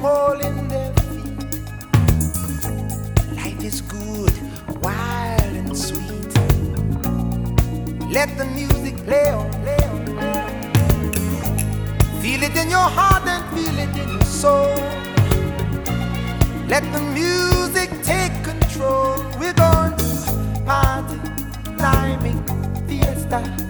small in their feet. Life is good, wild and sweet. Let the music play on, play on, play on. Feel it in your heart and feel it in your soul. Let the music take control. We're going to party, climbing, fiesta.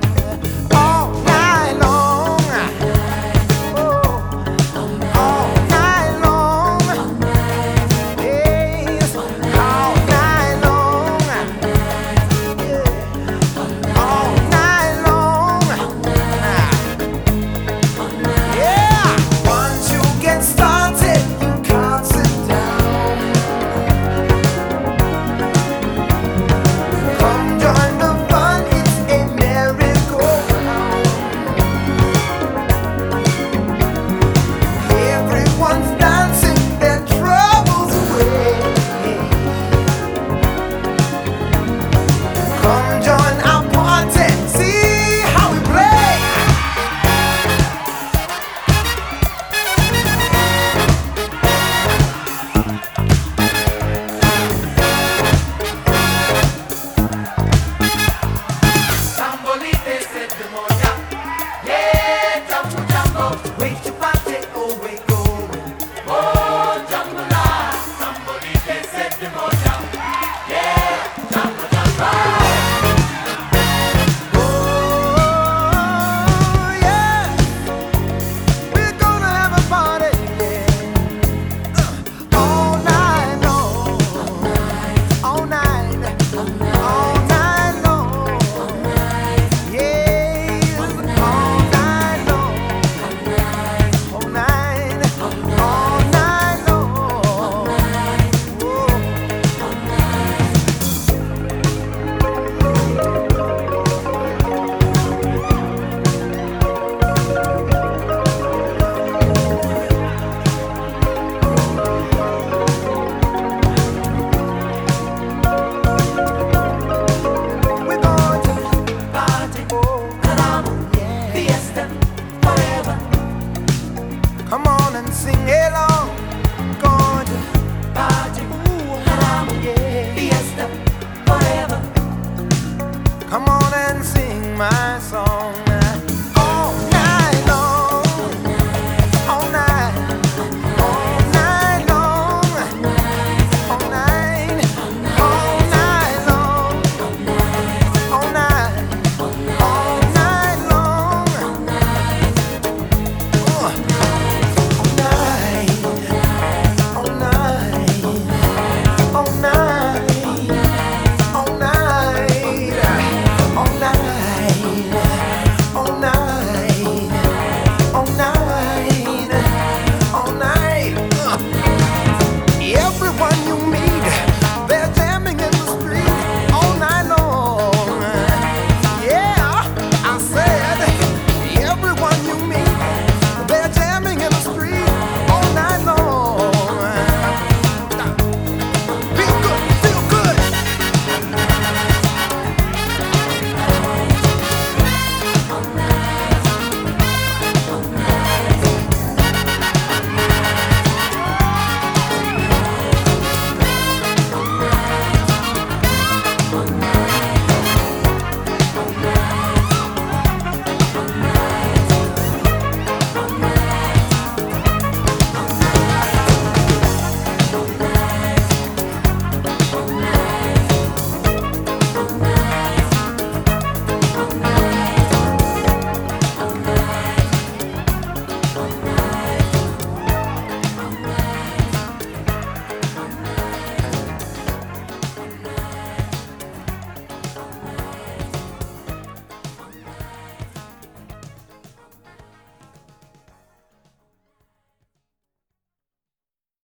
testimony.